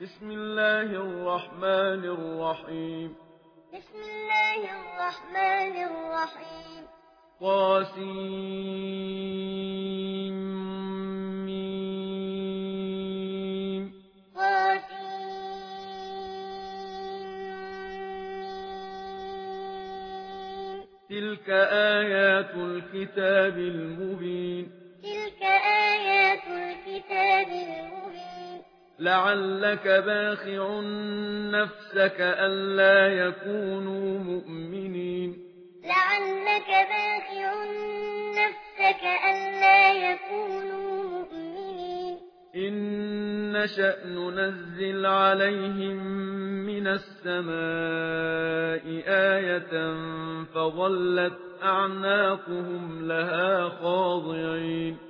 بسم الله الرحمن الرحيم بسم الله الرحمن الرحيم قاسم. م قاسم تلك آيات الكتاب المبين تلك آيات الكتاب المبين. لعلك باخع نفسك ألا يكونوا مؤمنين. لعلك باخع نفسك ألا يكونوا مؤمنين. إن شأن ننزل عليهم من السماء آية فظلت أعناقهم لها خاضعين.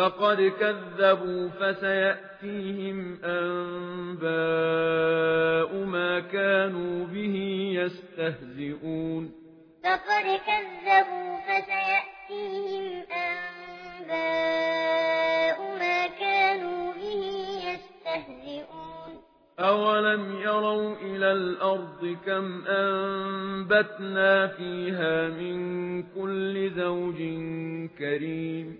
فقد كذبوا فسيأتيهم أنباء ما كانوا به يستهزئون فقد كذبوا فسيأتيهم أنباء ما كانوا به يستهزئون أولم يروا إلى الأرض كم أنبتنا فيها من كل زوج كريم أولم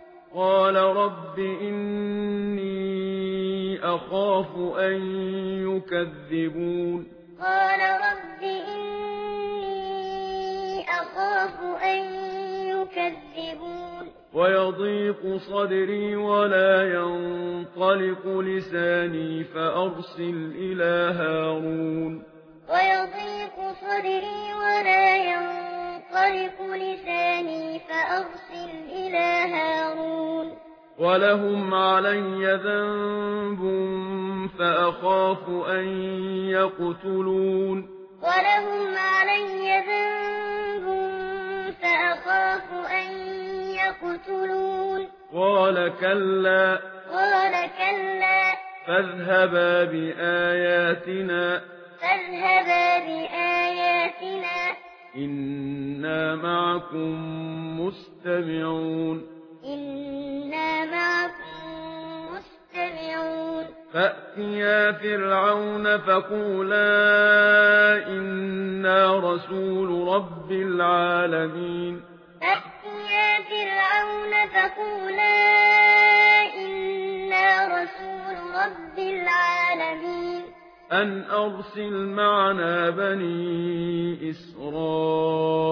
قال رب إني أخاف أن يكذبون. قال رب إني أخاف أن يكذبون. ويضيق صدري ولا ينطلق لساني فأرسل إلى هارون. ويضيق صدري ولا ينطلق لساني فأرسل إلى هارون. ولهم علي ذنب فأخاف أن يقتلون ولهم علي ذنب فأخاف أن يقتلون قال كلا قال كلا فاذهبا بآياتنا فاذهبا بآياتنا إنا معكم مستمعون إنا فَأْتِيَا فِرْعَوْنَ فَقُولَا إِنَّا رَسُولُ رَبِّ الْعَالَمِينَ فَأْتِيَا فِرْعَوْنَ فَقُولَا إِنَّا رَسُولُ رَبِّ الْعَالَمِينَ أَنْ أَرْسِلْ مَعَنَا بَنِي إِسْرَائِيلَ